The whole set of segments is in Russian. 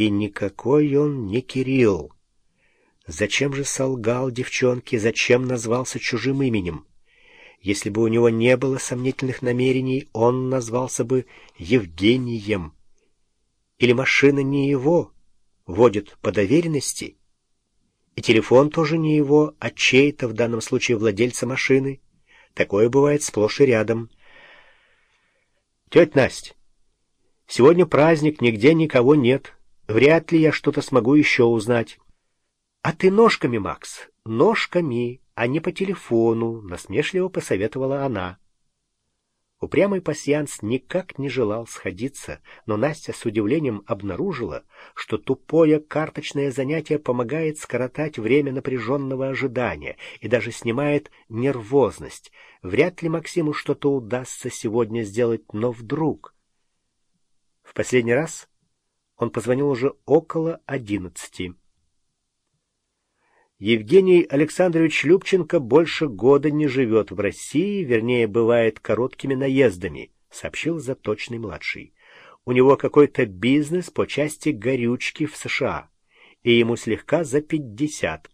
И никакой он не Кирилл. Зачем же солгал девчонке, зачем назвался чужим именем? Если бы у него не было сомнительных намерений, он назвался бы Евгением. Или машина не его, водит по доверенности? И телефон тоже не его, а чей-то, в данном случае владельца машины. Такое бывает сплошь и рядом. Тетя Настя, сегодня праздник, нигде никого нет. Вряд ли я что-то смогу еще узнать. А ты ножками, Макс, ножками а не по телефону, — насмешливо посоветовала она. Упрямый пасьянс никак не желал сходиться, но Настя с удивлением обнаружила, что тупое карточное занятие помогает скоротать время напряженного ожидания и даже снимает нервозность. Вряд ли Максиму что-то удастся сегодня сделать, но вдруг... В последний раз он позвонил уже около одиннадцати. Евгений Александрович Любченко больше года не живет в России, вернее, бывает короткими наездами, сообщил Заточный младший. У него какой-то бизнес по части горючки в США, и ему слегка за пятьдесят.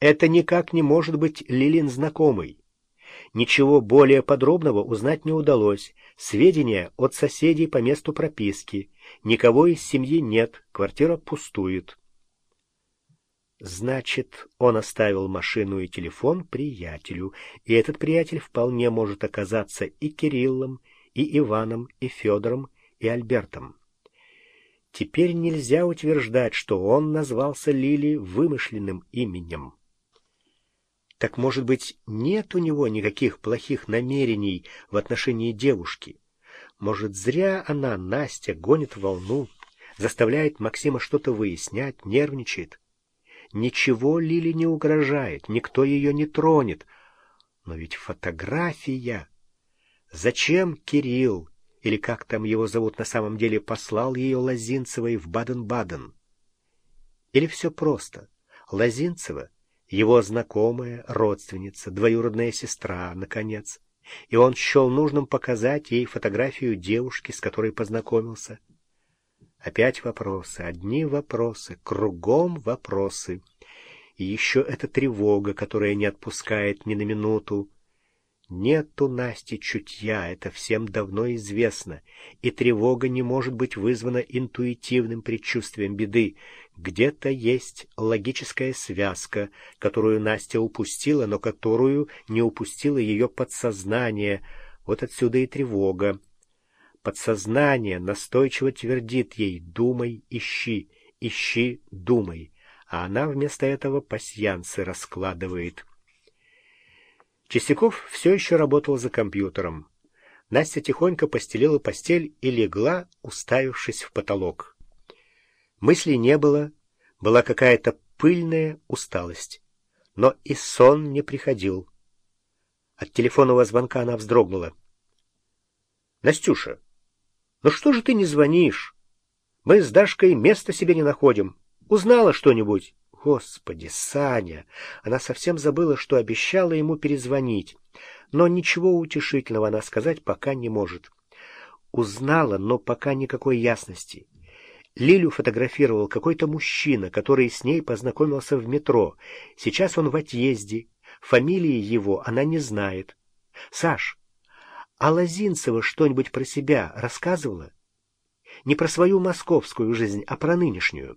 Это никак не может быть Лилин знакомый. Ничего более подробного узнать не удалось. Сведения от соседей по месту прописки. Никого из семьи нет, квартира пустует. Значит, он оставил машину и телефон приятелю, и этот приятель вполне может оказаться и Кириллом, и Иваном, и Федором, и Альбертом. Теперь нельзя утверждать, что он назвался Лили вымышленным именем. Так, может быть, нет у него никаких плохих намерений в отношении девушки? Может, зря она, Настя, гонит волну, заставляет Максима что-то выяснять, нервничает? Ничего Лили не угрожает, никто ее не тронет. Но ведь фотография... Зачем Кирилл, или как там его зовут на самом деле, послал ее Лозинцевой в Баден-Баден? Или все просто? Лозинцева — его знакомая, родственница, двоюродная сестра, наконец. И он счел нужным показать ей фотографию девушки, с которой познакомился. Опять вопросы, одни вопросы, кругом вопросы. И еще эта тревога, которая не отпускает ни на минуту. Нет у Насти чутья, это всем давно известно, и тревога не может быть вызвана интуитивным предчувствием беды. Где-то есть логическая связка, которую Настя упустила, но которую не упустило ее подсознание. Вот отсюда и тревога. Подсознание настойчиво твердит ей «думай, ищи, ищи, думай», а она вместо этого пасьянцы раскладывает. Чистяков все еще работал за компьютером. Настя тихонько постелила постель и легла, уставившись в потолок. Мыслей не было, была какая-то пыльная усталость. Но и сон не приходил. От телефонного звонка она вздрогнула. — Настюша, ну что же ты не звонишь? Мы с Дашкой места себе не находим. Узнала что-нибудь? Господи, Саня! Она совсем забыла, что обещала ему перезвонить. Но ничего утешительного она сказать пока не может. Узнала, но пока никакой ясности. Лилю фотографировал какой-то мужчина, который с ней познакомился в метро. Сейчас он в отъезде. Фамилии его она не знает. Саш, а Лозинцева что-нибудь про себя рассказывала? Не про свою московскую жизнь, а про нынешнюю.